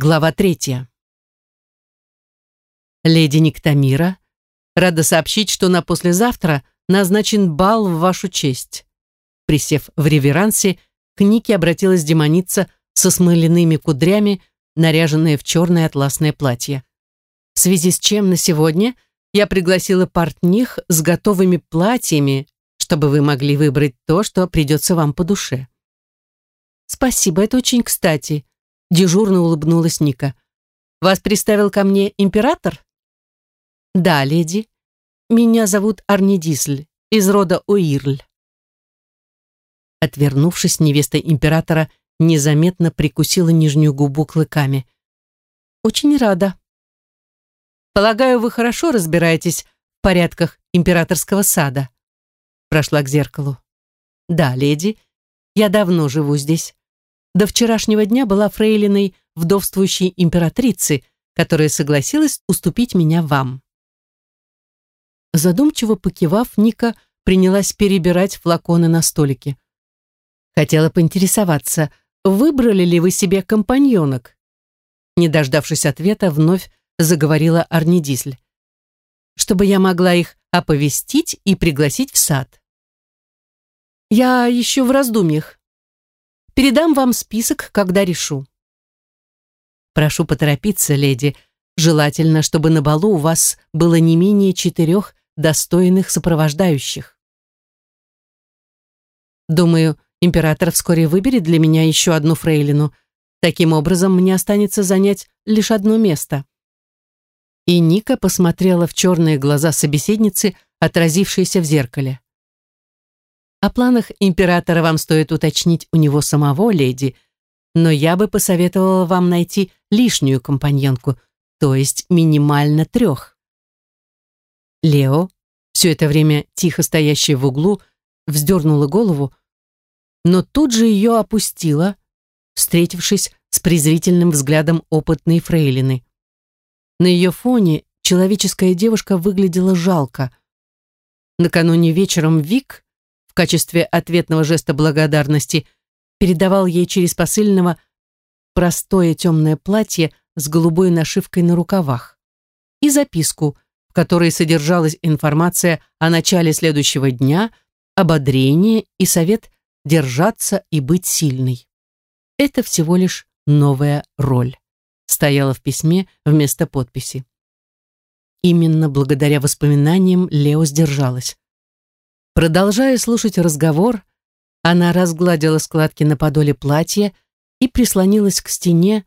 Глава третья. Леди Никтамира, рада сообщить, что на послезавтра назначен бал в вашу честь. Присев в реверансе, к Нике обратилась демоница со смоляными кудрями, наряженная в черное атласное платье. В связи с чем на сегодня я пригласила портних с готовыми платьями, чтобы вы могли выбрать то, что придется вам по душе. Спасибо, это очень кстати, Дежурно улыбнулась Ника. «Вас приставил ко мне император?» «Да, леди. Меня зовут Арни Дисль, из рода Уирль». Отвернувшись, невеста императора незаметно прикусила нижнюю губу клыками. «Очень рада». «Полагаю, вы хорошо разбираетесь в порядках императорского сада?» Прошла к зеркалу. «Да, леди, я давно живу здесь до вчерашнего дня была фрейлиной вдовствующей императрицы, которая согласилась уступить меня вам. Задумчиво покивав, Ника принялась перебирать флаконы на столике. Хотела поинтересоваться, выбрали ли вы себе компаньонок? Не дождавшись ответа, вновь заговорила Арнидисль. Чтобы я могла их оповестить и пригласить в сад. Я еще в раздумьях. Передам вам список, когда решу. Прошу поторопиться, леди. Желательно, чтобы на балу у вас было не менее четырех достойных сопровождающих. Думаю, император вскоре выберет для меня еще одну фрейлину. Таким образом, мне останется занять лишь одно место. И Ника посмотрела в черные глаза собеседницы, отразившиеся в зеркале. О планах императора вам стоит уточнить у него самого, леди, но я бы посоветовала вам найти лишнюю компаньонку, то есть минимально трех. Лео, все это время тихо стоящая в углу, вздернула голову, но тут же ее опустила, встретившись с презрительным взглядом опытной фрейлины. На ее фоне человеческая девушка выглядела жалко. Накануне вечером Вик качестве ответного жеста благодарности передавал ей через посыльного простое темное платье с голубой нашивкой на рукавах и записку, в которой содержалась информация о начале следующего дня, ободрение и совет держаться и быть сильной. Это всего лишь новая роль, стояла в письме вместо подписи. Именно благодаря воспоминаниям Лео сдержалась. Продолжая слушать разговор, она разгладила складки на подоле платья и прислонилась к стене,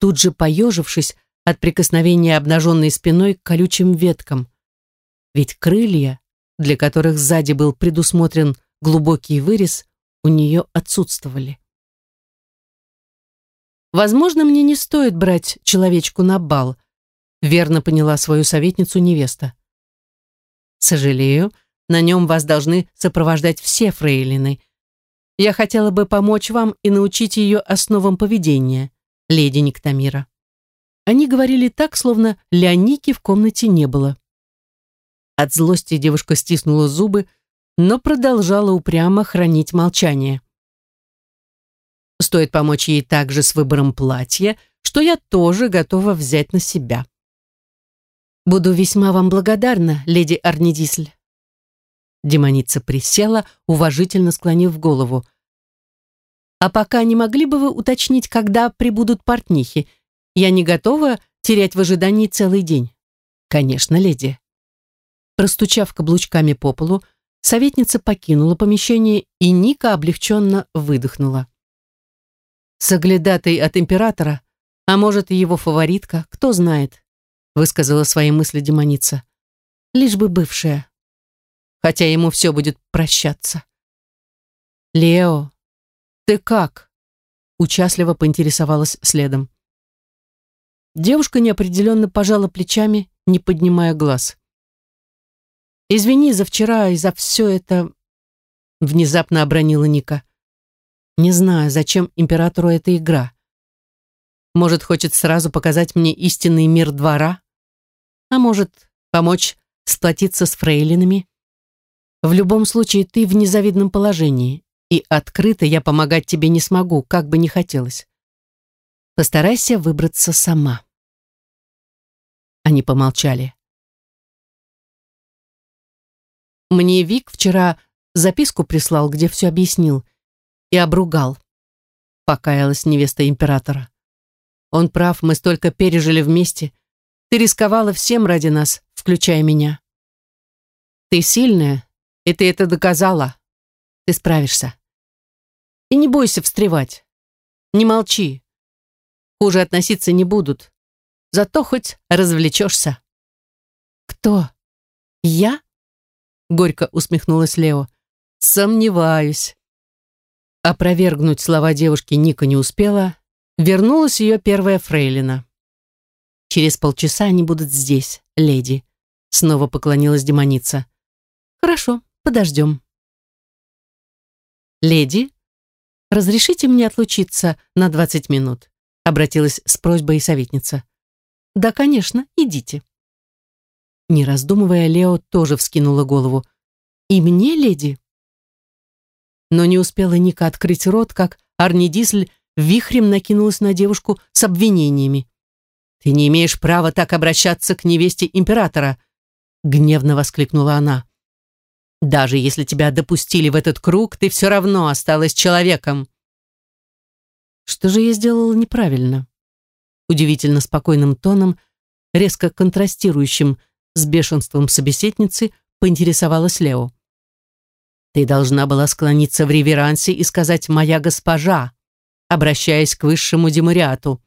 тут же поежившись от прикосновения обнаженной спиной к колючим веткам. Ведь крылья, для которых сзади был предусмотрен глубокий вырез, у нее отсутствовали. «Возможно, мне не стоит брать человечку на бал», верно поняла свою советницу невеста. «Сожалею, на нем вас должны сопровождать все фрейлины. Я хотела бы помочь вам и научить ее основам поведения, леди Никтамира». Они говорили так, словно Леоники в комнате не было. От злости девушка стиснула зубы, но продолжала упрямо хранить молчание. Стоит помочь ей также с выбором платья, что я тоже готова взять на себя. Буду весьма вам благодарна, леди Арнидисль. Демоница присела, уважительно склонив голову. «А пока не могли бы вы уточнить, когда прибудут портнихи? Я не готова терять в ожидании целый день». «Конечно, леди». Простучав каблучками по полу, советница покинула помещение, и Ника облегченно выдохнула. «Соглядатай от императора, а может, и его фаворитка, кто знает», высказала свои мысли демоница. «Лишь бы бывшая» хотя ему все будет прощаться. «Лео, ты как?» Участливо поинтересовалась следом. Девушка неопределенно пожала плечами, не поднимая глаз. «Извини за вчера и за все это...» Внезапно обронила Ника. «Не знаю, зачем императору эта игра. Может, хочет сразу показать мне истинный мир двора? А может, помочь сплотиться с фрейлинами?» В любом случае, ты в незавидном положении, и открыто я помогать тебе не смогу, как бы ни хотелось. Постарайся выбраться сама. Они помолчали. Мне Вик вчера записку прислал, где все объяснил, и обругал. Покаялась невеста императора. Он прав, мы столько пережили вместе. Ты рисковала всем ради нас, включая меня. Ты сильная, и ты это доказала. Ты справишься. И не бойся встревать. Не молчи. Хуже относиться не будут. Зато хоть развлечешься. Кто? Я? Горько усмехнулась Лео. Сомневаюсь. Опровергнуть слова девушки Ника не успела. Вернулась ее первая фрейлина. Через полчаса они будут здесь, леди. Снова поклонилась демоница. Хорошо, подождем. Леди, разрешите мне отлучиться на 20 минут? Обратилась с просьбой советница. Да, конечно, идите. Не раздумывая, Лео тоже вскинула голову. И мне, леди? Но не успела Ника открыть рот, как Арни Дисль вихрем накинулась на девушку с обвинениями. «Ты не имеешь права так обращаться к невесте императора!» гневно воскликнула она. Даже если тебя допустили в этот круг, ты все равно осталась человеком. Что же я сделала неправильно? Удивительно спокойным тоном, резко контрастирующим с бешенством собеседницы, поинтересовалась Лео. Ты должна была склониться в реверансе и сказать «моя госпожа», обращаясь к высшему демариату.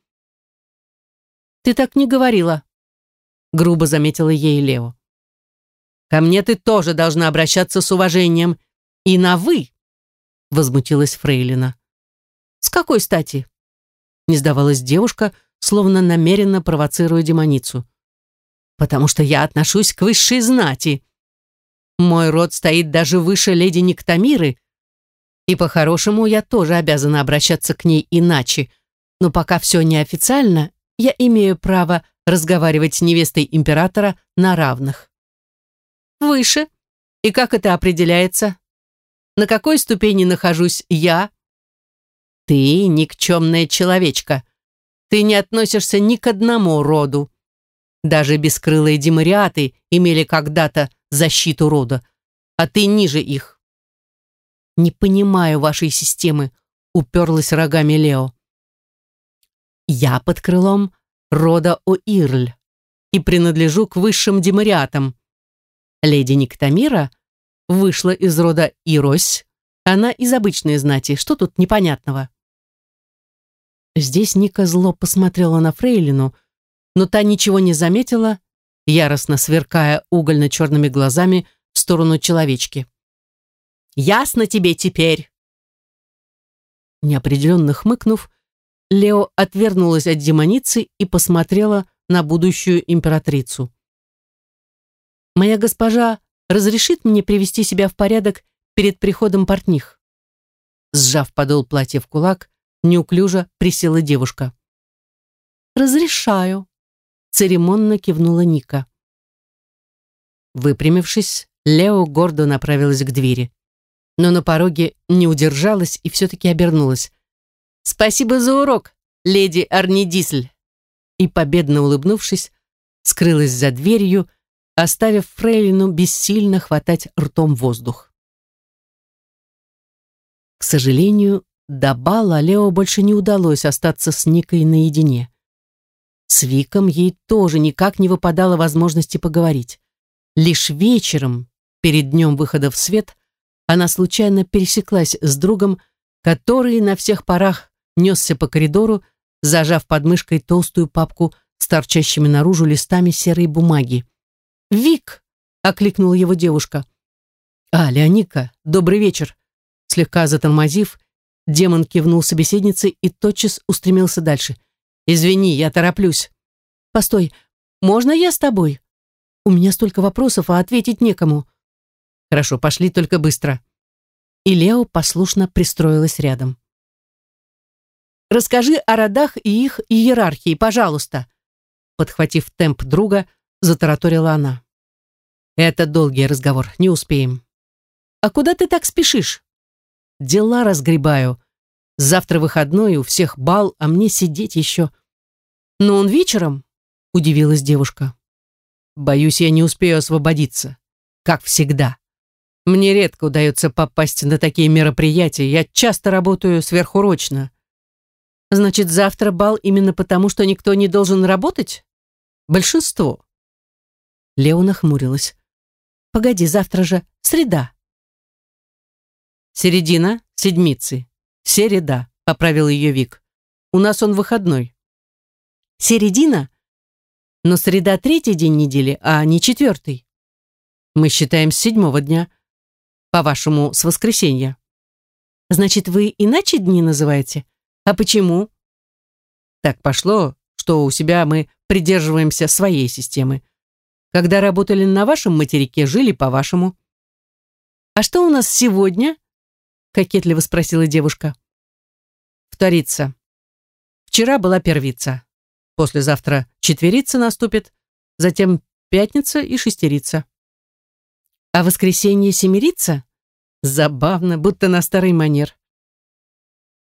«Ты так не говорила», — грубо заметила ей Лео. Ко мне ты тоже должна обращаться с уважением. И на «вы», — возмутилась Фрейлина. «С какой стати?» — не сдавалась девушка, словно намеренно провоцируя демоницу. «Потому что я отношусь к высшей знати. Мой род стоит даже выше леди Никтамиры, и по-хорошему я тоже обязана обращаться к ней иначе, но пока все неофициально, я имею право разговаривать с невестой императора на равных». Выше. И как это определяется? На какой ступени нахожусь я? Ты никчемная человечка. Ты не относишься ни к одному роду. Даже бескрылые демариаты имели когда-то защиту рода, а ты ниже их. Не понимаю вашей системы, уперлась рогами Лео. Я под крылом рода Оирль и принадлежу к высшим демариатам. Леди Никтамира вышла из рода Ирось. Она из обычной знати. Что тут непонятного? Здесь Ника зло посмотрела на Фрейлину, но та ничего не заметила, яростно сверкая угольно-черными глазами в сторону человечки. «Ясно тебе теперь!» Неопределенно хмыкнув, Лео отвернулась от демоницы и посмотрела на будущую императрицу. Моя госпожа разрешит мне привести себя в порядок перед приходом портних?» Сжав подол платья в кулак, неуклюже присела девушка. «Разрешаю», — церемонно кивнула Ника. Выпрямившись, Лео гордо направилась к двери. Но на пороге не удержалась и все-таки обернулась. «Спасибо за урок, леди Арнидисль!» И, победно улыбнувшись, скрылась за дверью, оставив Фрейлину бессильно хватать ртом воздух. К сожалению, до бала Лео больше не удалось остаться с Никой наедине. С Виком ей тоже никак не выпадало возможности поговорить. Лишь вечером, перед днем выхода в свет, она случайно пересеклась с другом, который на всех парах несся по коридору, зажав под мышкой толстую папку с торчащими наружу листами серой бумаги. «Вик!» — окликнула его девушка. «А, Леоника, добрый вечер!» Слегка затормозив, демон кивнул собеседнице и тотчас устремился дальше. «Извини, я тороплюсь». «Постой, можно я с тобой? У меня столько вопросов, а ответить некому». «Хорошо, пошли только быстро». И Лео послушно пристроилась рядом. «Расскажи о родах и их иерархии, пожалуйста», подхватив темп друга, затараторила она. «Это долгий разговор, не успеем». «А куда ты так спешишь?» «Дела разгребаю», Завтра выходной, у всех бал, а мне сидеть еще. Но он вечером, удивилась девушка. Боюсь, я не успею освободиться. Как всегда. Мне редко удается попасть на такие мероприятия. Я часто работаю сверхурочно. Значит, завтра бал именно потому, что никто не должен работать? Большинство. Лео нахмурилась. Погоди, завтра же среда. Середина седмицы. Середа, поправил ее Вик. У нас он выходной. Середина? Но среда третий день недели, а не четвертый. Мы считаем с седьмого дня. По-вашему, с воскресенья. Значит, вы иначе дни называете? А почему? Так пошло, что у себя мы придерживаемся своей системы. Когда работали на вашем материке, жили по-вашему. А что у нас сегодня? Кокетливо спросила девушка. Вторица. Вчера была первица. Послезавтра четверица наступит, затем пятница и шестерица. А воскресенье семерица? Забавно, будто на старый манер.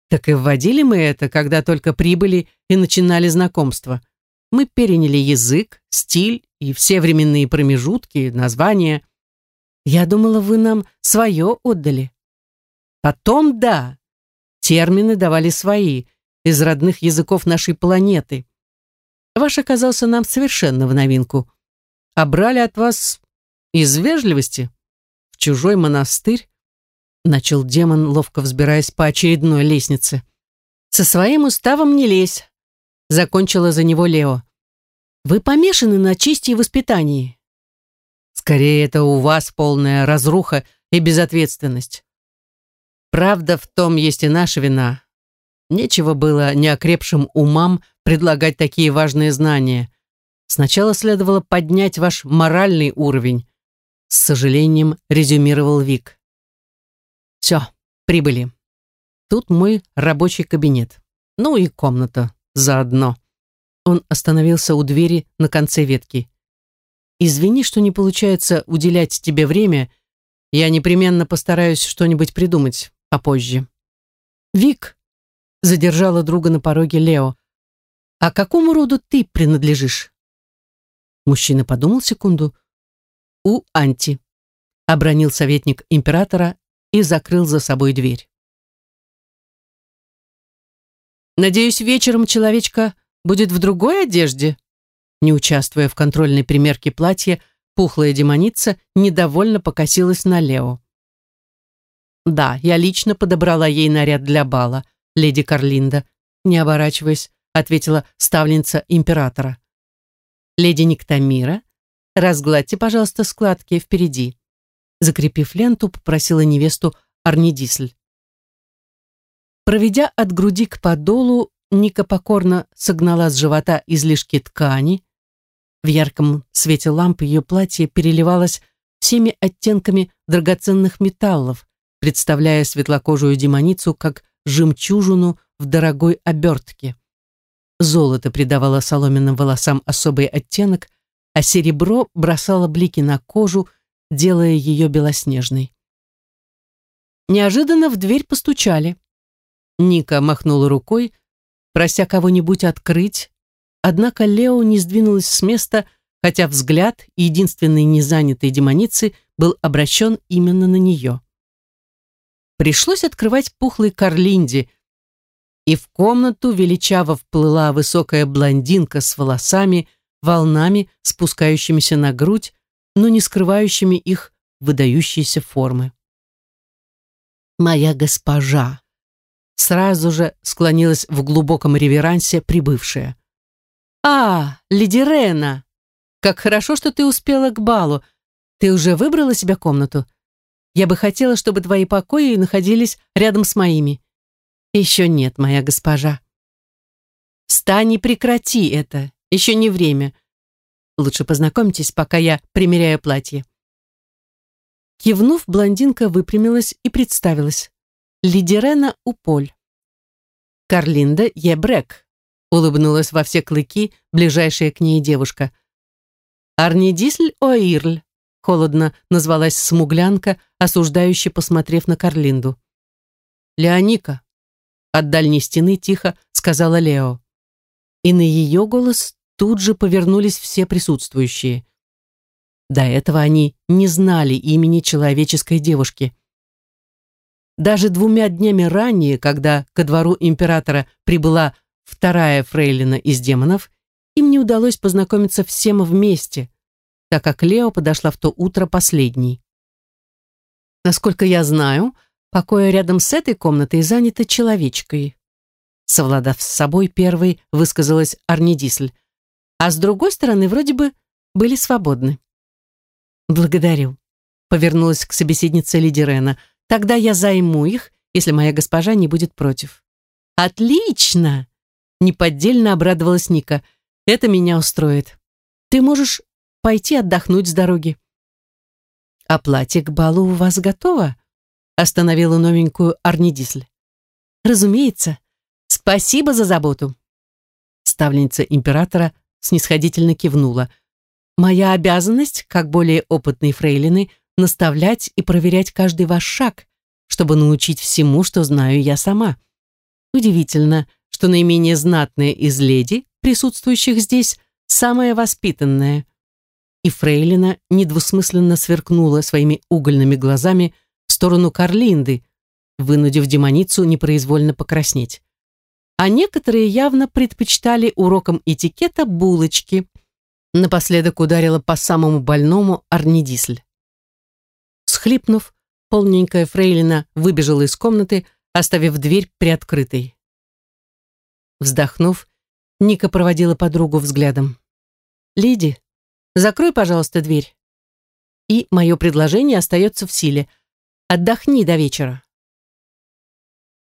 Так и вводили мы это, когда только прибыли и начинали знакомство. Мы переняли язык, стиль и все временные промежутки, названия. Я думала, вы нам свое отдали. Потом да, термины давали свои, из родных языков нашей планеты. Ваш оказался нам совершенно в новинку. А брали от вас из вежливости в чужой монастырь, начал демон, ловко взбираясь по очередной лестнице. Со своим уставом не лезь, закончила за него Лео. Вы помешаны на чести и воспитании. Скорее, это у вас полная разруха и безответственность. Правда, в том есть и наша вина. Нечего было неокрепшим умам предлагать такие важные знания. Сначала следовало поднять ваш моральный уровень. С сожалением резюмировал Вик. Все, прибыли. Тут мой рабочий кабинет. Ну и комната заодно. Он остановился у двери на конце ветки. «Извини, что не получается уделять тебе время. Я непременно постараюсь что-нибудь придумать попозже». «Вик», — задержала друга на пороге Лео, «а какому роду ты принадлежишь?» Мужчина подумал секунду. «У Анти», — обронил советник императора и закрыл за собой дверь. «Надеюсь, вечером человечка будет в другой одежде?» Не участвуя в контрольной примерке платья, пухлая демоница недовольно покосилась на Лео. «Да, я лично подобрала ей наряд для бала, леди Карлинда», не оборачиваясь, ответила ставленница императора. «Леди Никтамира, разгладьте, пожалуйста, складки впереди». Закрепив ленту, попросила невесту Арнидисль. Проведя от груди к подолу, Ника покорно согнала с живота излишки ткани. В ярком свете лампы ее платье переливалось всеми оттенками драгоценных металлов, представляя светлокожую демоницу как жемчужину в дорогой обертке. Золото придавало соломенным волосам особый оттенок, а серебро бросало блики на кожу, делая ее белоснежной. Неожиданно в дверь постучали. Ника махнула рукой, прося кого-нибудь открыть, однако Лео не сдвинулась с места, хотя взгляд единственной незанятой демоницы был обращен именно на нее. Пришлось открывать пухлый Карлинди, и в комнату величаво вплыла высокая блондинка с волосами, волнами, спускающимися на грудь, но не скрывающими их выдающиеся формы. «Моя госпожа!» Сразу же склонилась в глубоком реверансе прибывшая. «А, леди Рена! Как хорошо, что ты успела к балу. Ты уже выбрала себе комнату? Я бы хотела, чтобы твои покои находились рядом с моими. Еще нет, моя госпожа. Встань и прекрати это. Еще не время. Лучше познакомьтесь, пока я примеряю платье. Кивнув, блондинка выпрямилась и представилась. Лидерена Уполь. Карлинда Ебрек, улыбнулась во все клыки ближайшая к ней девушка. Арнидисль Оирль, холодно назвалась смуглянка, осуждающе посмотрев на Карлинду. Леоника, от дальней стены тихо сказала Лео. И на ее голос тут же повернулись все присутствующие. До этого они не знали имени человеческой девушки. Даже двумя днями ранее, когда ко двору императора прибыла вторая фрейлина из демонов, им не удалось познакомиться всем вместе, так как Лео подошла в то утро последней. Насколько я знаю, покоя рядом с этой комнатой заняты человечкой. Совладав с собой, первой высказалась Арнидисль, а с другой стороны вроде бы были свободны. «Благодарю», — повернулась к собеседнице Лиди Рена. «Тогда я займу их, если моя госпожа не будет против». «Отлично!» — неподдельно обрадовалась Ника. «Это меня устроит. Ты можешь пойти отдохнуть с дороги». «А платье к балу у вас готово?» — остановила новенькую Арнидисль. «Разумеется. Спасибо за заботу». Ставленница императора снисходительно кивнула. Моя обязанность, как более опытной фрейлины, наставлять и проверять каждый ваш шаг, чтобы научить всему, что знаю я сама. Удивительно, что наименее знатная из леди, присутствующих здесь, самая воспитанная. И фрейлина недвусмысленно сверкнула своими угольными глазами в сторону Карлинды, вынудив демоницу непроизвольно покраснеть. А некоторые явно предпочитали урокам этикета булочки – Напоследок ударила по самому больному Арнидисль. Схлипнув, полненькая фрейлина выбежала из комнаты, оставив дверь приоткрытой. Вздохнув, Ника проводила подругу взглядом. «Лиди, закрой, пожалуйста, дверь. И мое предложение остается в силе. Отдохни до вечера».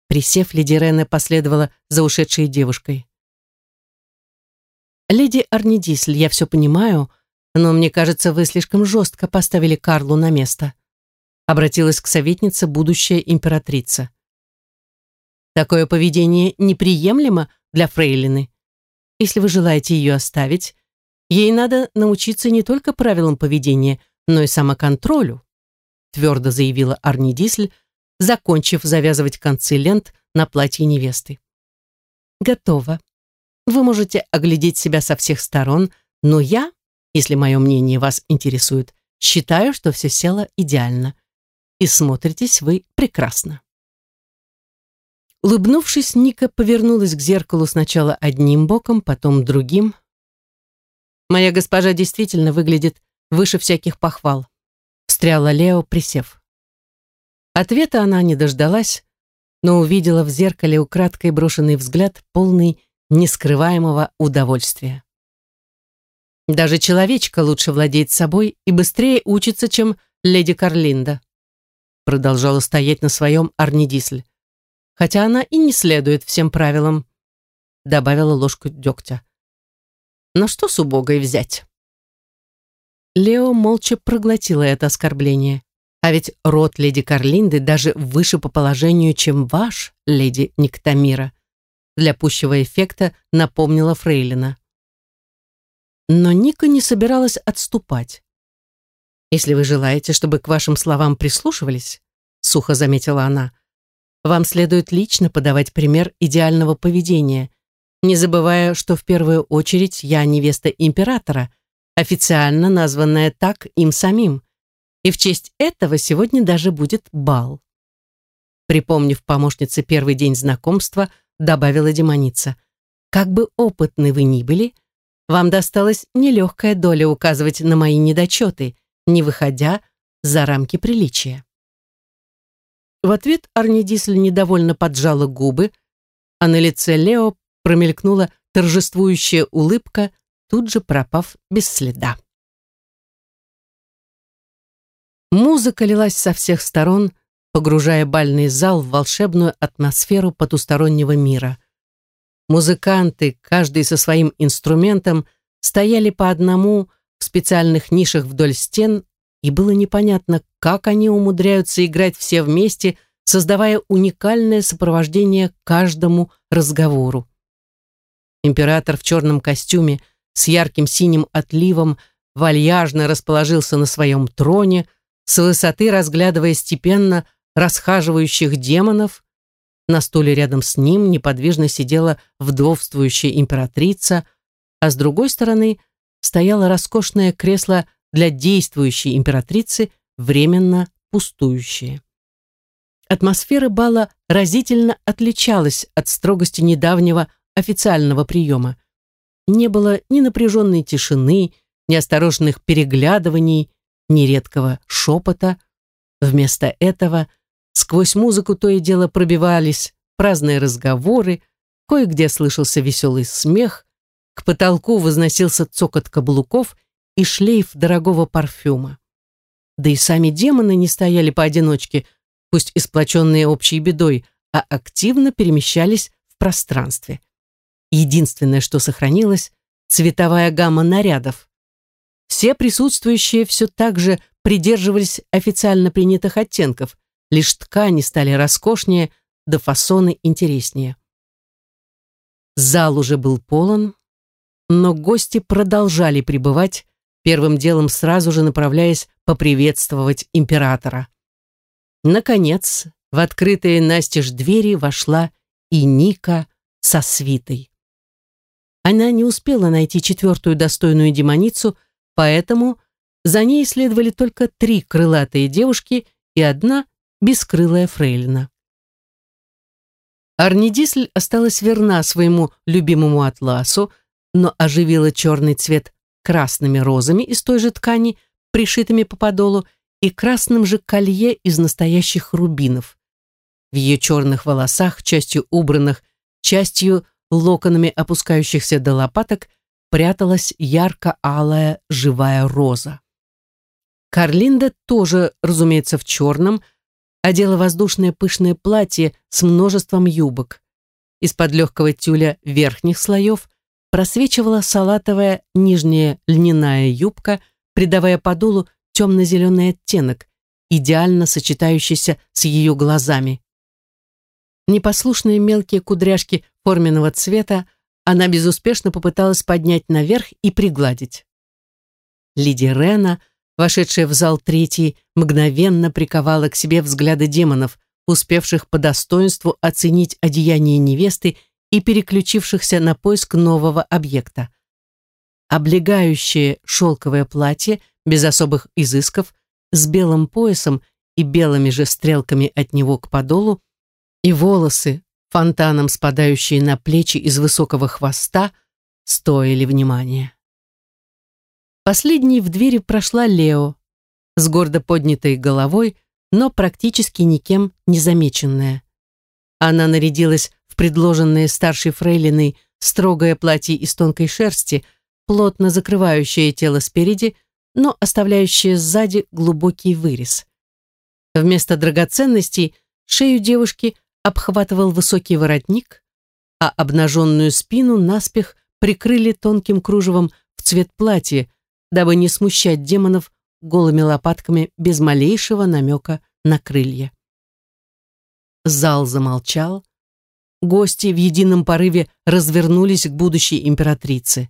Присев, Лиди Рене последовала за ушедшей девушкой. «Леди Арнидисль, я все понимаю, но мне кажется, вы слишком жестко поставили Карлу на место», обратилась к советнице будущая императрица. «Такое поведение неприемлемо для фрейлины. Если вы желаете ее оставить, ей надо научиться не только правилам поведения, но и самоконтролю», твердо заявила Арнидисль, закончив завязывать концы лент на платье невесты. «Готово», вы можете оглядеть себя со всех сторон, но я, если мое мнение вас интересует, считаю, что все село идеально. И смотритесь вы прекрасно. Улыбнувшись, Ника повернулась к зеркалу сначала одним боком, потом другим. «Моя госпожа действительно выглядит выше всяких похвал», встряла Лео, присев. Ответа она не дождалась, но увидела в зеркале украдкой брошенный взгляд, полный нескрываемого удовольствия. Даже человечка лучше владеет собой и быстрее учится, чем леди Карлинда. Продолжала стоять на своем Арнидисль. Хотя она и не следует всем правилам. Добавила ложку дегтя. Но что с убогой взять? Лео молча проглотила это оскорбление. А ведь род леди Карлинды даже выше по положению, чем ваш, леди Никтамира для пущего эффекта напомнила Фрейлина. Но Ника не собиралась отступать. «Если вы желаете, чтобы к вашим словам прислушивались», сухо заметила она, «вам следует лично подавать пример идеального поведения, не забывая, что в первую очередь я невеста императора, официально названная так им самим, и в честь этого сегодня даже будет бал». Припомнив помощнице первый день знакомства, добавила демоница. Как бы опытны вы ни были, вам досталась нелегкая доля указывать на мои недочеты, не выходя за рамки приличия. В ответ Арнидисль недовольно поджала губы, а на лице Лео промелькнула торжествующая улыбка, тут же пропав без следа. Музыка лилась со всех сторон, погружая бальный зал в волшебную атмосферу потустороннего мира. Музыканты, каждый со своим инструментом, стояли по одному в специальных нишах вдоль стен, и было непонятно, как они умудряются играть все вместе, создавая уникальное сопровождение каждому разговору. Император в черном костюме с ярким синим отливом вальяжно расположился на своем троне, с высоты разглядывая степенно расхаживающих демонов, На стуле рядом с ним неподвижно сидела вдовствующая императрица, а с другой стороны стояло роскошное кресло для действующей императрицы, временно пустующее. Атмосфера бала разительно отличалась от строгости недавнего официального приема. Не было ни напряженной тишины, ни осторожных переглядываний, ни редкого шепота. Вместо этого сквозь музыку то и дело пробивались праздные разговоры, кое-где слышался веселый смех, к потолку возносился цокот каблуков и шлейф дорогого парфюма. Да и сами демоны не стояли поодиночке, пусть и сплоченные общей бедой, а активно перемещались в пространстве. Единственное, что сохранилось – цветовая гамма нарядов. Все присутствующие все так же придерживались официально принятых оттенков, лишь ткани стали роскошнее, да фасоны интереснее. Зал уже был полон, но гости продолжали пребывать, первым делом сразу же направляясь поприветствовать императора. Наконец, в открытые настежь двери вошла и Ника со свитой. Она не успела найти четвертую достойную демоницу, поэтому за ней следовали только три крылатые девушки и одна бескрылая фрейлина. Арнидисль осталась верна своему любимому атласу, но оживила черный цвет красными розами из той же ткани, пришитыми по подолу, и красным же колье из настоящих рубинов. В ее черных волосах, частью убранных, частью локонами опускающихся до лопаток, пряталась ярко-алая живая роза. Карлинда тоже, разумеется, в черном, одела воздушное пышное платье с множеством юбок. Из-под легкого тюля верхних слоев просвечивала салатовая нижняя льняная юбка, придавая подолу темно-зеленый оттенок, идеально сочетающийся с ее глазами. Непослушные мелкие кудряшки форменного цвета она безуспешно попыталась поднять наверх и пригладить. Лидия Рена, вошедшая в зал третий, мгновенно приковала к себе взгляды демонов, успевших по достоинству оценить одеяние невесты и переключившихся на поиск нового объекта. Облегающее шелковое платье, без особых изысков, с белым поясом и белыми же стрелками от него к подолу, и волосы, фонтаном спадающие на плечи из высокого хвоста, стоили внимания. Последней в двери прошла Лео, с гордо поднятой головой, но практически никем не замеченная. Она нарядилась предложенное старшей фрейлиной строгое платье из тонкой шерсти, плотно закрывающее тело спереди, но оставляющее сзади глубокий вырез. Вместо драгоценностей шею девушки обхватывал высокий воротник, а обнаженную спину наспех прикрыли тонким кружевом в цвет платья, дабы не смущать демонов голыми лопатками без малейшего намека на крылья. Зал замолчал. Гости в едином порыве развернулись к будущей императрице.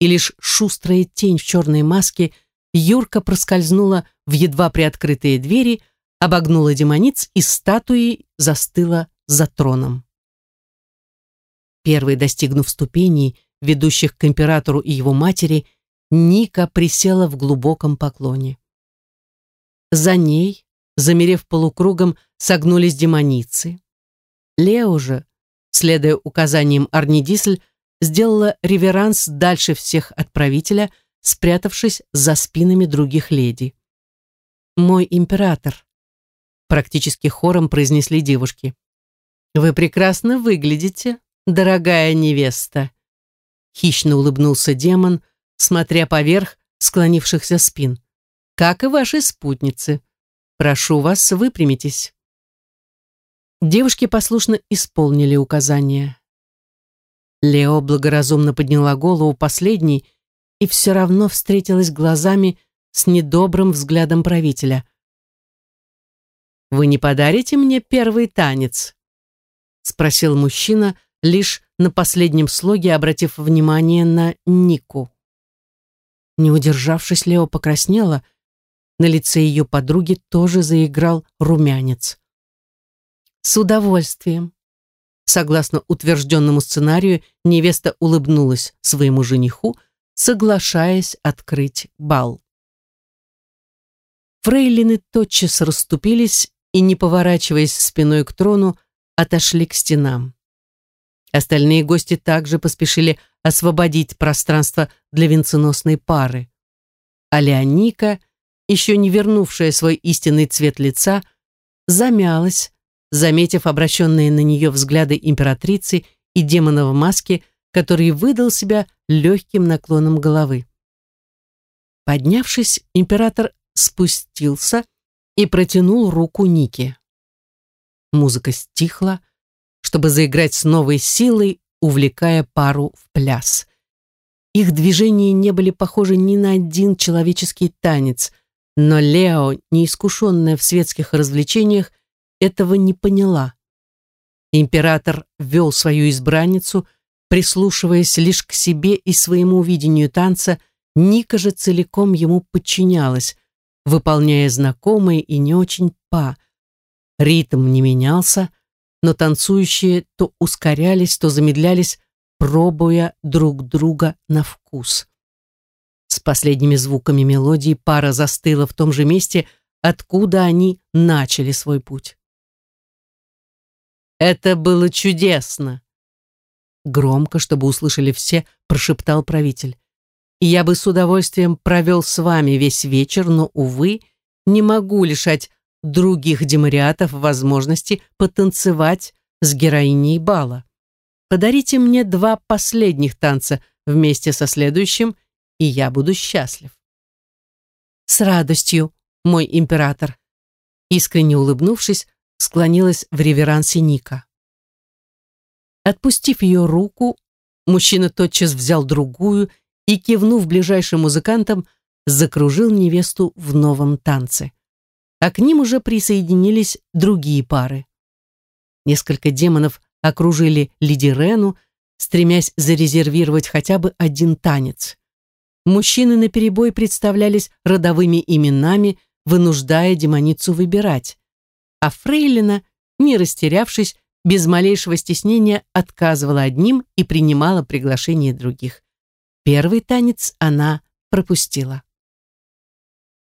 И лишь шустрая тень в черной маске Юрка проскользнула в едва приоткрытые двери, обогнула демониц и статуей застыла за троном. Первый, достигнув ступеней, ведущих к императору и его матери, Ника присела в глубоком поклоне. За ней, замерев полукругом, согнулись демоницы. Лео же, следуя указаниям Арнидисль, сделала реверанс дальше всех от правителя, спрятавшись за спинами других леди. «Мой император», практически хором произнесли девушки. «Вы прекрасно выглядите, дорогая невеста», хищно улыбнулся демон, смотря поверх склонившихся спин. «Как и ваши спутницы. Прошу вас, выпрямитесь». Девушки послушно исполнили указания. Лео благоразумно подняла голову последней и все равно встретилась глазами с недобрым взглядом правителя – вы не подарите мне первый танец?» Спросил мужчина, лишь на последнем слоге обратив внимание на Нику. Не удержавшись, Лео покраснела. На лице ее подруги тоже заиграл румянец. «С удовольствием», Согласно утвержденному сценарию, невеста улыбнулась своему жениху, соглашаясь открыть бал. Фрейлины тотчас расступились и, не поворачиваясь спиной к трону, отошли к стенам. Остальные гости также поспешили освободить пространство для венценосной пары. А Леоника, еще не вернувшая свой истинный цвет лица, замялась, заметив обращенные на нее взгляды императрицы и демона в маске, который выдал себя легким наклоном головы. Поднявшись, император спустился и протянул руку Нике. Музыка стихла, чтобы заиграть с новой силой, увлекая пару в пляс. Их движения не были похожи ни на один человеческий танец, но Лео, неискушенная в светских развлечениях, этого не поняла. Император вел свою избранницу, прислушиваясь лишь к себе и своему видению танца, Ника же целиком ему подчинялась, выполняя знакомые и не очень па. Ритм не менялся, но танцующие то ускорялись, то замедлялись, пробуя друг друга на вкус. С последними звуками мелодии пара застыла в том же месте, откуда они начали свой путь. «Это было чудесно!» Громко, чтобы услышали все, прошептал правитель. «Я бы с удовольствием провел с вами весь вечер, но, увы, не могу лишать других демариатов возможности потанцевать с героиней бала. Подарите мне два последних танца вместе со следующим, и я буду счастлив». «С радостью, мой император!» Искренне улыбнувшись, склонилась в реверансе Ника. Отпустив ее руку, мужчина тотчас взял другую и, кивнув ближайшим музыкантам, закружил невесту в новом танце. А к ним уже присоединились другие пары. Несколько демонов окружили Лиди Рену, стремясь зарезервировать хотя бы один танец. Мужчины наперебой представлялись родовыми именами, вынуждая демоницу выбирать а Фрейлина, не растерявшись, без малейшего стеснения отказывала одним и принимала приглашение других. Первый танец она пропустила.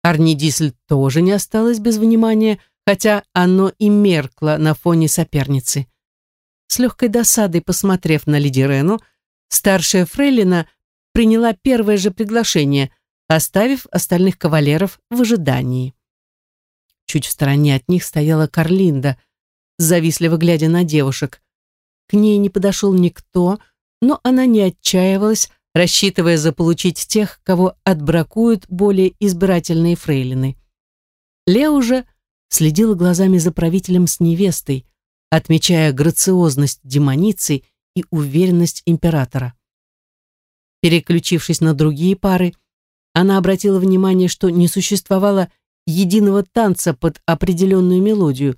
Арни Дисель тоже не осталось без внимания, хотя оно и меркло на фоне соперницы. С легкой досадой посмотрев на Лиди Рену, старшая Фрейлина приняла первое же приглашение, оставив остальных кавалеров в ожидании. Чуть в стороне от них стояла Карлинда, завистливо глядя на девушек. К ней не подошел никто, но она не отчаивалась, рассчитывая заполучить тех, кого отбракуют более избирательные фрейлины. Лео же следила глазами за правителем с невестой, отмечая грациозность демоницы и уверенность императора. Переключившись на другие пары, она обратила внимание, что не существовало единого танца под определенную мелодию,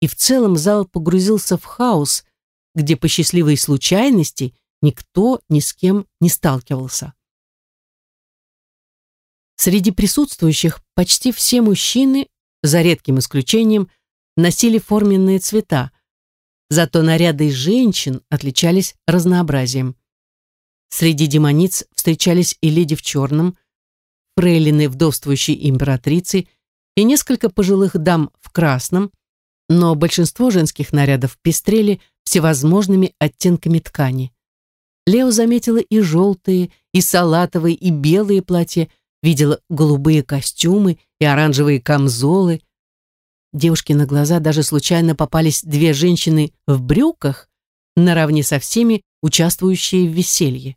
и в целом зал погрузился в хаос, где по счастливой случайности никто ни с кем не сталкивался. Среди присутствующих почти все мужчины, за редким исключением, носили форменные цвета, зато наряды женщин отличались разнообразием. Среди демониц встречались и леди в черном, фрейлины вдовствующей императрицы и несколько пожилых дам в красном, но большинство женских нарядов пестрели всевозможными оттенками ткани. Лео заметила и желтые, и салатовые, и белые платья, видела голубые костюмы и оранжевые камзолы. Девушке на глаза даже случайно попались две женщины в брюках, наравне со всеми участвующие в веселье.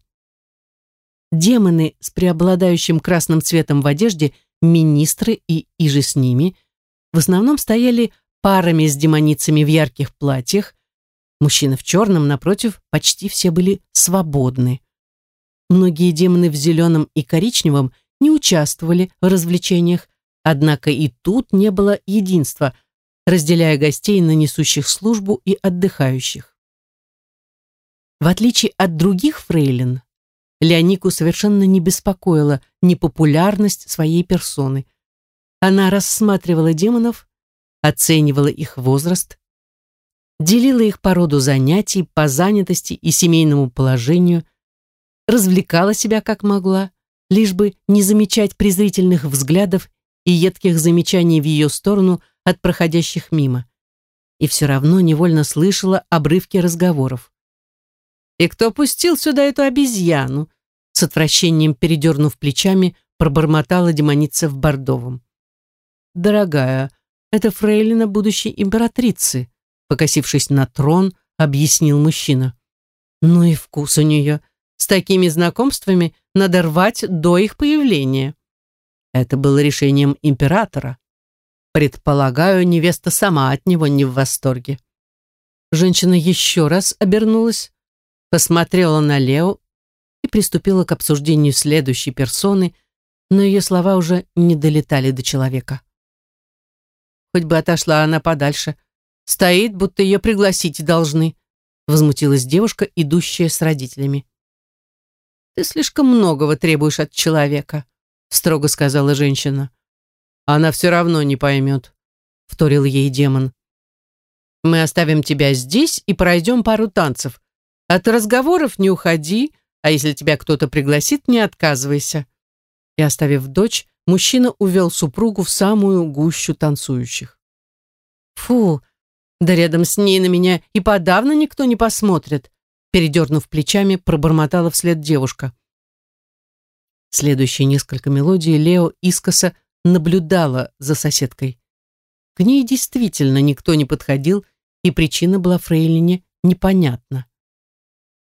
Демоны с преобладающим красным цветом в одежде, министры и иже с ними, в основном стояли парами с демоницами в ярких платьях, мужчины в черном, напротив, почти все были свободны. Многие демоны в зеленом и коричневом не участвовали в развлечениях, однако и тут не было единства, разделяя гостей на несущих службу и отдыхающих. В отличие от других фрейлин, Леонику совершенно не беспокоила непопулярность своей персоны. Она рассматривала демонов, оценивала их возраст, делила их по роду занятий, по занятости и семейному положению, развлекала себя как могла, лишь бы не замечать презрительных взглядов и едких замечаний в ее сторону от проходящих мимо. И все равно невольно слышала обрывки разговоров. «И кто пустил сюда эту обезьяну?» С отвращением передернув плечами, пробормотала демоница в бордовом. «Дорогая, это фрейлина будущей императрицы», покосившись на трон, объяснил мужчина. «Ну и вкус у нее. С такими знакомствами надо рвать до их появления». Это было решением императора. Предполагаю, невеста сама от него не в восторге. Женщина еще раз обернулась, посмотрела на Лео и приступила к обсуждению следующей персоны, но ее слова уже не долетали до человека. Хоть бы отошла она подальше. Стоит, будто ее пригласить должны, возмутилась девушка, идущая с родителями. Ты слишком многого требуешь от человека, строго сказала женщина. Она все равно не поймет, вторил ей демон. Мы оставим тебя здесь и пройдем пару танцев. От разговоров не уходи, а если тебя кто-то пригласит, не отказывайся. И оставив дочь, мужчина увел супругу в самую гущу танцующих. Фу, да рядом с ней на меня и подавно никто не посмотрит, передернув плечами, пробормотала вслед девушка. Следующие несколько мелодий Лео искоса наблюдала за соседкой. К ней действительно никто не подходил, и причина была Фрейлине непонятна.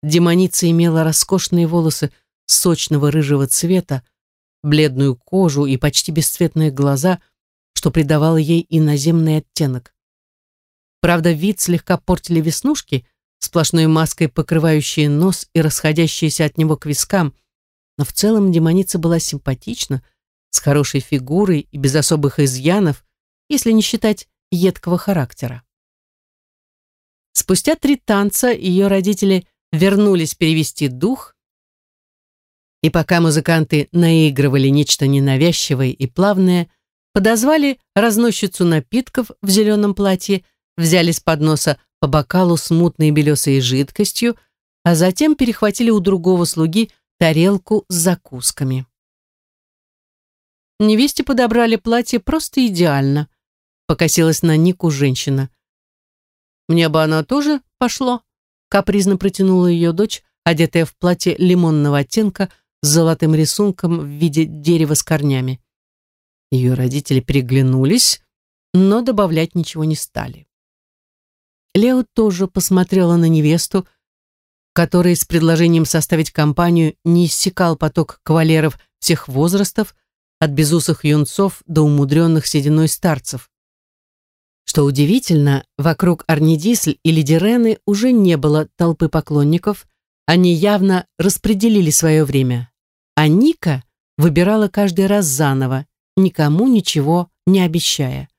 Демоница имела роскошные волосы сочного рыжего цвета, бледную кожу и почти бесцветные глаза, что придавало ей иноземный оттенок. Правда, вид слегка портили веснушки, сплошной маской покрывающие нос и расходящиеся от него к вискам, но в целом демоница была симпатична, с хорошей фигурой и без особых изъянов, если не считать едкого характера. Спустя три танца ее родители вернулись перевести дух и пока музыканты наигрывали нечто ненавязчивое и плавное, подозвали разносчицу напитков в зеленом платье, взяли с подноса по бокалу с мутной белесой жидкостью, а затем перехватили у другого слуги тарелку с закусками. Невесте подобрали платье просто идеально, покосилась на Нику женщина. «Мне бы оно тоже пошло», капризно протянула ее дочь, одетая в платье лимонного оттенка, с золотым рисунком в виде дерева с корнями. Ее родители переглянулись, но добавлять ничего не стали. Лео тоже посмотрела на невесту, которой с предложением составить компанию не иссякал поток кавалеров всех возрастов, от безусых юнцов до умудренных сединой старцев. Что удивительно, вокруг Арнидисль и Лидирены уже не было толпы поклонников, они явно распределили свое время а Ника выбирала каждый раз заново, никому ничего не обещая.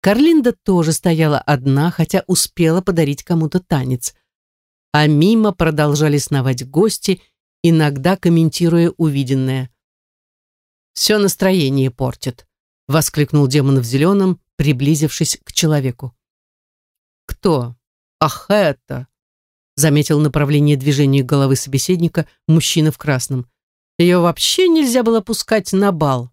Карлинда тоже стояла одна, хотя успела подарить кому-то танец. А мимо продолжали сновать гости, иногда комментируя увиденное. «Все настроение портит», — воскликнул демон в зеленом, приблизившись к человеку. «Кто? Ах, это!» — заметил направление движения головы собеседника мужчина в красном. Ее вообще нельзя было пускать на бал.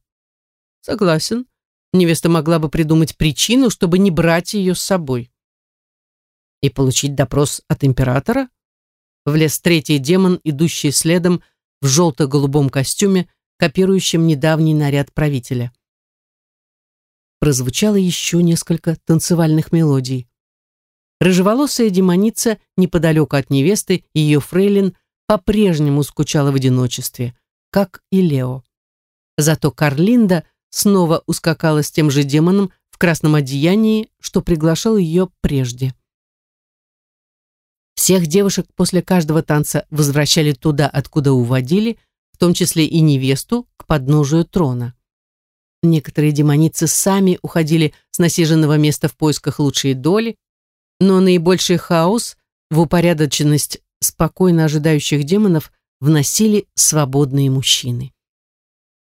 Согласен. Невеста могла бы придумать причину, чтобы не брать ее с собой. И получить допрос от императора? Влез третий демон, идущий следом в желто-голубом костюме, копирующем недавний наряд правителя. Прозвучало еще несколько танцевальных мелодий. Рыжеволосая демоница неподалеку от невесты, ее фрейлин, по-прежнему скучала в одиночестве как и Лео. Зато Карлинда снова ускакала с тем же демоном в красном одеянии, что приглашал ее прежде. Всех девушек после каждого танца возвращали туда, откуда уводили, в том числе и невесту, к подножию трона. Некоторые демоницы сами уходили с насиженного места в поисках лучшей доли, но наибольший хаос в упорядоченность спокойно ожидающих демонов вносили свободные мужчины.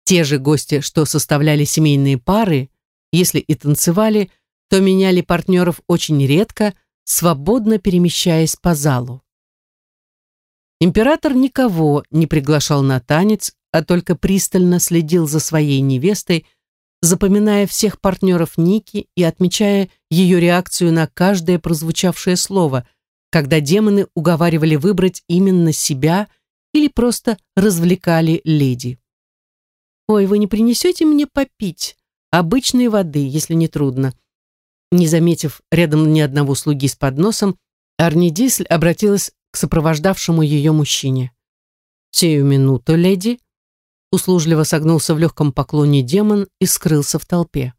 Те же гости, что составляли семейные пары, если и танцевали, то меняли партнеров очень редко, свободно перемещаясь по залу. Император никого не приглашал на танец, а только пристально следил за своей невестой, запоминая всех партнеров Ники и отмечая ее реакцию на каждое прозвучавшее слово, когда демоны уговаривали выбрать именно себя или просто развлекали леди. «Ой, вы не принесете мне попить? Обычной воды, если не трудно». Не заметив рядом ни одного слуги с подносом, Арни Дисль обратилась к сопровождавшему ее мужчине. «Сею минуту, леди», услужливо согнулся в легком поклоне демон и скрылся в толпе.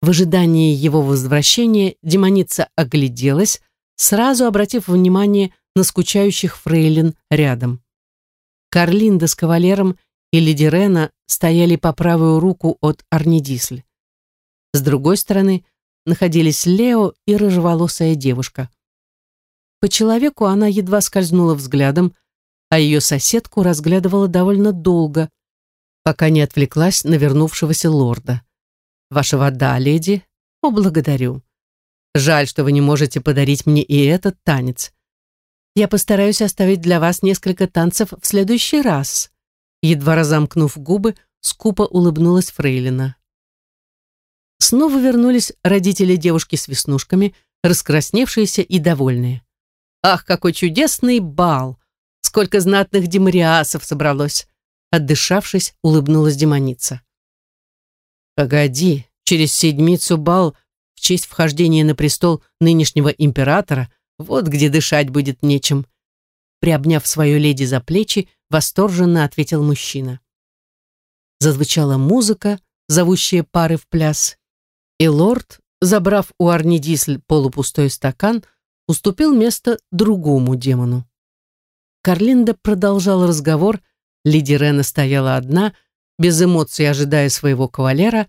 В ожидании его возвращения демоница огляделась, сразу обратив внимание на скучающих фрейлин рядом. Карлинда с кавалером и леди Рена стояли по правую руку от Арнидисль. С другой стороны находились Лео и рыжеволосая девушка. По человеку она едва скользнула взглядом, а ее соседку разглядывала довольно долго, пока не отвлеклась на вернувшегося лорда. «Ваша вода, леди? О, благодарю. Жаль, что вы не можете подарить мне и этот танец. Я постараюсь оставить для вас несколько танцев в следующий раз». Едва разомкнув губы, скупо улыбнулась Фрейлина. Снова вернулись родители девушки с веснушками, раскрасневшиеся и довольные. «Ах, какой чудесный бал! Сколько знатных демариасов собралось!» Отдышавшись, улыбнулась демоница. «Погоди, через седмицу бал в честь вхождения на престол нынешнего императора, вот где дышать будет нечем». Приобняв свою леди за плечи, восторженно ответил мужчина. Зазвучала музыка, зовущая пары в пляс, и лорд, забрав у Арни Дисль полупустой стакан, уступил место другому демону. Карлинда продолжал разговор, леди Рена стояла одна, без эмоций ожидая своего кавалера,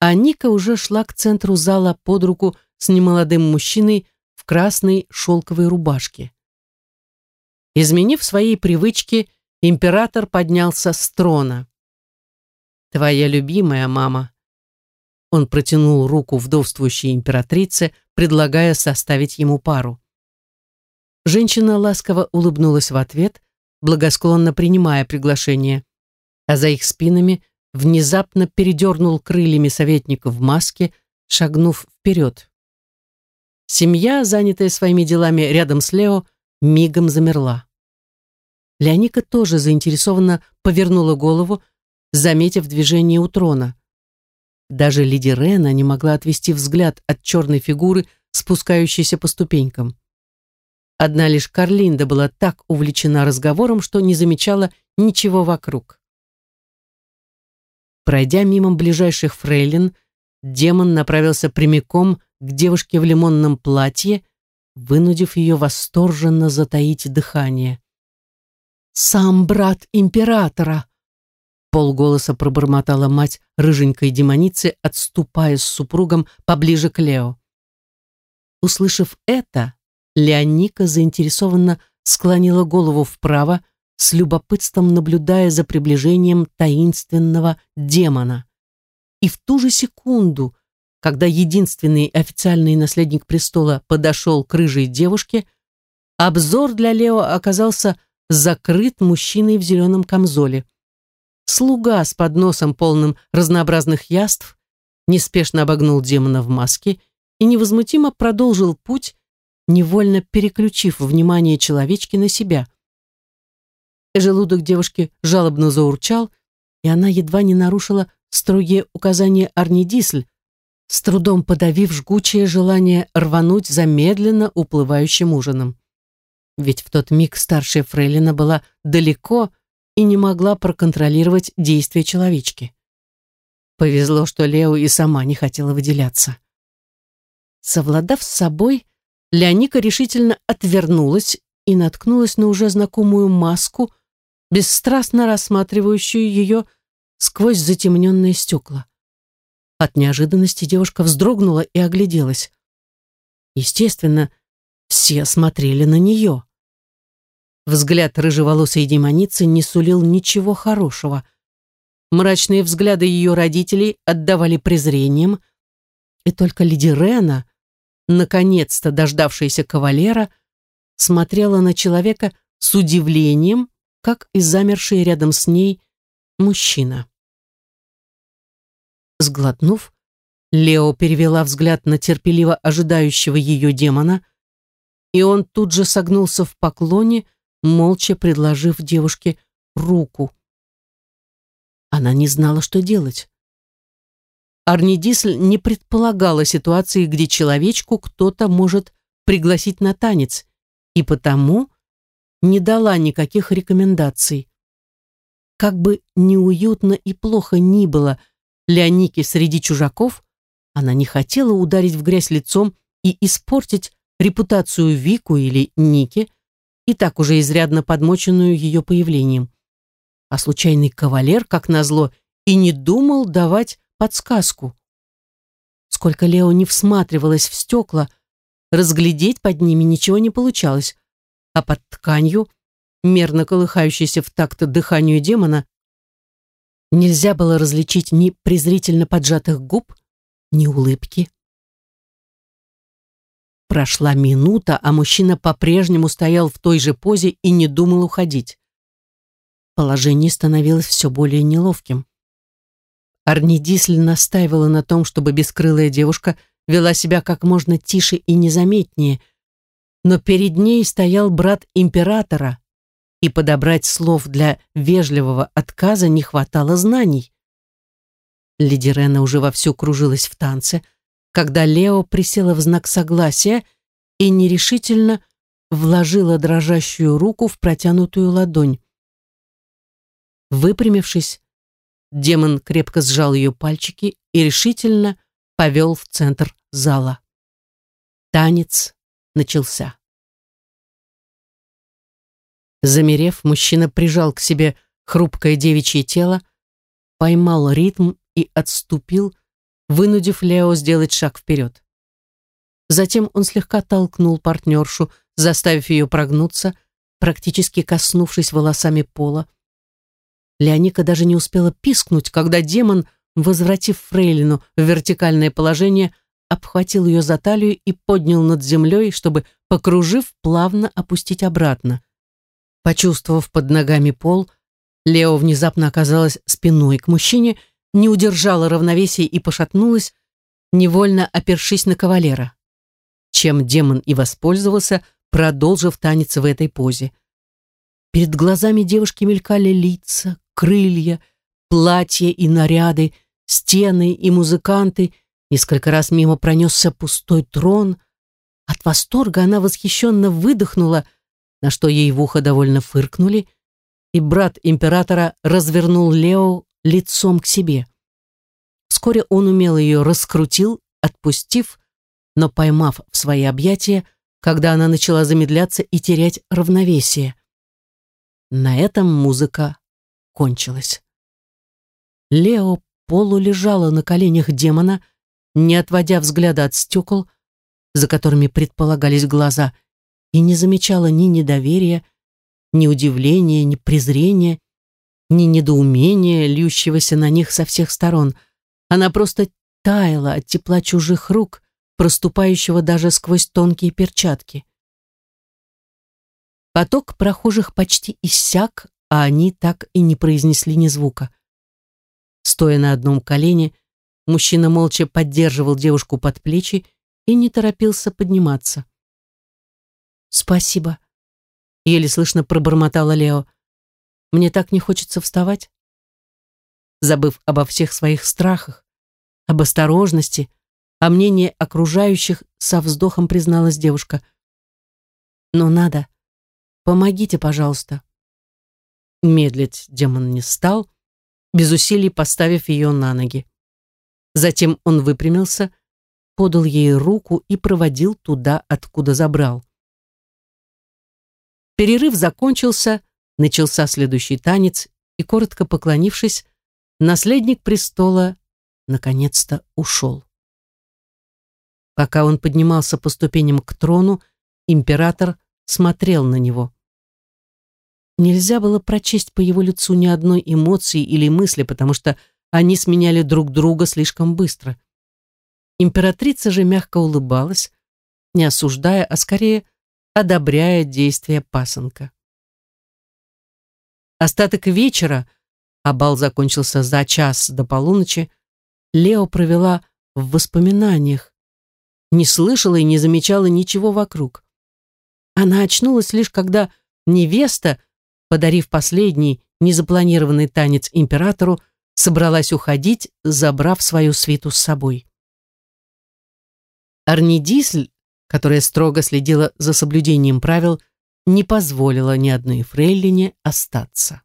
а Ника уже шла к центру зала под руку с немолодым мужчиной в красной шелковой рубашке. Изменив свои привычки, император поднялся с трона. «Твоя любимая мама». Он протянул руку вдовствующей императрице, предлагая составить ему пару. Женщина ласково улыбнулась в ответ, благосклонно принимая приглашение, а за их спинами внезапно передернул крыльями советника в маске, шагнув вперед. Семья, занятая своими делами рядом с Лео, мигом замерла. Леоника тоже заинтересованно повернула голову, заметив движение у трона. Даже леди Рена не могла отвести взгляд от черной фигуры, спускающейся по ступенькам. Одна лишь Карлинда была так увлечена разговором, что не замечала ничего вокруг. Пройдя мимо ближайших фрейлин, демон направился прямиком к девушке в лимонном платье, вынудив ее восторженно затаить дыхание. «Сам брат императора!» полголоса пробормотала мать рыженькой демоницы, отступая с супругом поближе к Лео. Услышав это, Леоника заинтересованно склонила голову вправо, с любопытством наблюдая за приближением таинственного демона. И в ту же секунду, когда единственный официальный наследник престола подошел к рыжей девушке, обзор для Лео оказался закрыт мужчиной в зеленом камзоле. Слуга с подносом, полным разнообразных яств, неспешно обогнул демона в маске и невозмутимо продолжил путь, невольно переключив внимание человечки на себя. Желудок девушки жалобно заурчал, и она едва не нарушила строгие указания Арни Дисль, с трудом подавив жгучее желание рвануть за медленно уплывающим ужином. Ведь в тот миг старшая фрейлина была далеко и не могла проконтролировать действия человечки. Повезло, что Лео и сама не хотела выделяться. Совладав с собой, Леоника решительно отвернулась и наткнулась на уже знакомую маску, бесстрастно рассматривающую ее сквозь затемненные стекла. От неожиданности девушка вздрогнула и огляделась. Естественно, все смотрели на нее. Взгляд рыжеволосой демоницы не сулил ничего хорошего. Мрачные взгляды ее родителей отдавали презрением, и только леди Рена, наконец-то дождавшаяся кавалера, смотрела на человека с удивлением, как и замерший рядом с ней мужчина. Сглотнув, Лео перевела взгляд на терпеливо ожидающего ее демона, и он тут же согнулся в поклоне, молча предложив девушке руку. Она не знала, что делать. Арнидисль не предполагала ситуации, где человечку кто-то может пригласить на танец, и потому не дала никаких рекомендаций. Как бы неуютно и плохо ни было Леонике среди чужаков, она не хотела ударить в грязь лицом и испортить репутацию Вику или Ники, и так уже изрядно подмоченную ее появлением. А случайный кавалер, как назло, и не думал давать подсказку. Сколько Лео не всматривалась в стекла, разглядеть под ними ничего не получалось, а под тканью, мерно колыхающейся в такт дыханию демона, нельзя было различить ни презрительно поджатых губ, ни улыбки. Прошла минута, а мужчина по-прежнему стоял в той же позе и не думал уходить. Положение становилось все более неловким. Арнидисль настаивала на том, чтобы бескрылая девушка вела себя как можно тише и незаметнее, но перед ней стоял брат императора, и подобрать слов для вежливого отказа не хватало знаний. Леди Рена уже вовсю кружилась в танце, когда Лео присела в знак согласия и нерешительно вложила дрожащую руку в протянутую ладонь. Выпрямившись, демон крепко сжал ее пальчики и решительно повел в центр зала. Танец начался. Замерев, мужчина прижал к себе хрупкое девичье тело, поймал ритм и отступил, вынудив Лео сделать шаг вперед. Затем он слегка толкнул партнершу, заставив ее прогнуться, практически коснувшись волосами пола. Леоника даже не успела пискнуть, когда демон, возвратив Фрейлину в вертикальное положение, обхватил ее за талию и поднял над землей, чтобы, покружив, плавно опустить обратно. Почувствовав под ногами пол, Лео внезапно оказалась спиной к мужчине не удержала равновесия и пошатнулась, невольно опершись на кавалера. Чем демон и воспользовался, продолжив танец в этой позе. Перед глазами девушки мелькали лица, крылья, платья и наряды, стены и музыканты. Несколько раз мимо пронесся пустой трон. От восторга она восхищенно выдохнула, на что ей в ухо довольно фыркнули, и брат императора развернул Лео лицом к себе. Вскоре он умело ее раскрутил, отпустив, но поймав в свои объятия, когда она начала замедляться и терять равновесие. На этом музыка кончилась. Лео полулежала на коленях демона, не отводя взгляда от стекол, за которыми предполагались глаза, и не замечала ни недоверия, ни удивления, ни презрения, ни недоумения, льющегося на них со всех сторон. Она просто таяла от тепла чужих рук, проступающего даже сквозь тонкие перчатки. Поток прохожих почти иссяк, а они так и не произнесли ни звука. Стоя на одном колене, мужчина молча поддерживал девушку под плечи и не торопился подниматься. «Спасибо», — еле слышно пробормотала Лео. Мне так не хочется вставать. Забыв обо всех своих страхах, об осторожности, о мнении окружающих, со вздохом призналась девушка. Но надо. Помогите, пожалуйста. Медлить демон не стал, без усилий поставив ее на ноги. Затем он выпрямился, подал ей руку и проводил туда, откуда забрал. Перерыв закончился, начался следующий танец, и, коротко поклонившись, наследник престола наконец-то ушел. Пока он поднимался по ступеням к трону, император смотрел на него. Нельзя было прочесть по его лицу ни одной эмоции или мысли, потому что они сменяли друг друга слишком быстро. Императрица же мягко улыбалась, не осуждая, а скорее одобряя действия пасынка. Остаток вечера, а бал закончился за час до полуночи, Лео провела в воспоминаниях, не слышала и не замечала ничего вокруг. Она очнулась лишь когда невеста, подарив последний незапланированный танец императору, собралась уходить, забрав свою свиту с собой. Арнидисль, которая строго следила за соблюдением правил, не позволила ни одной фрейлине остаться.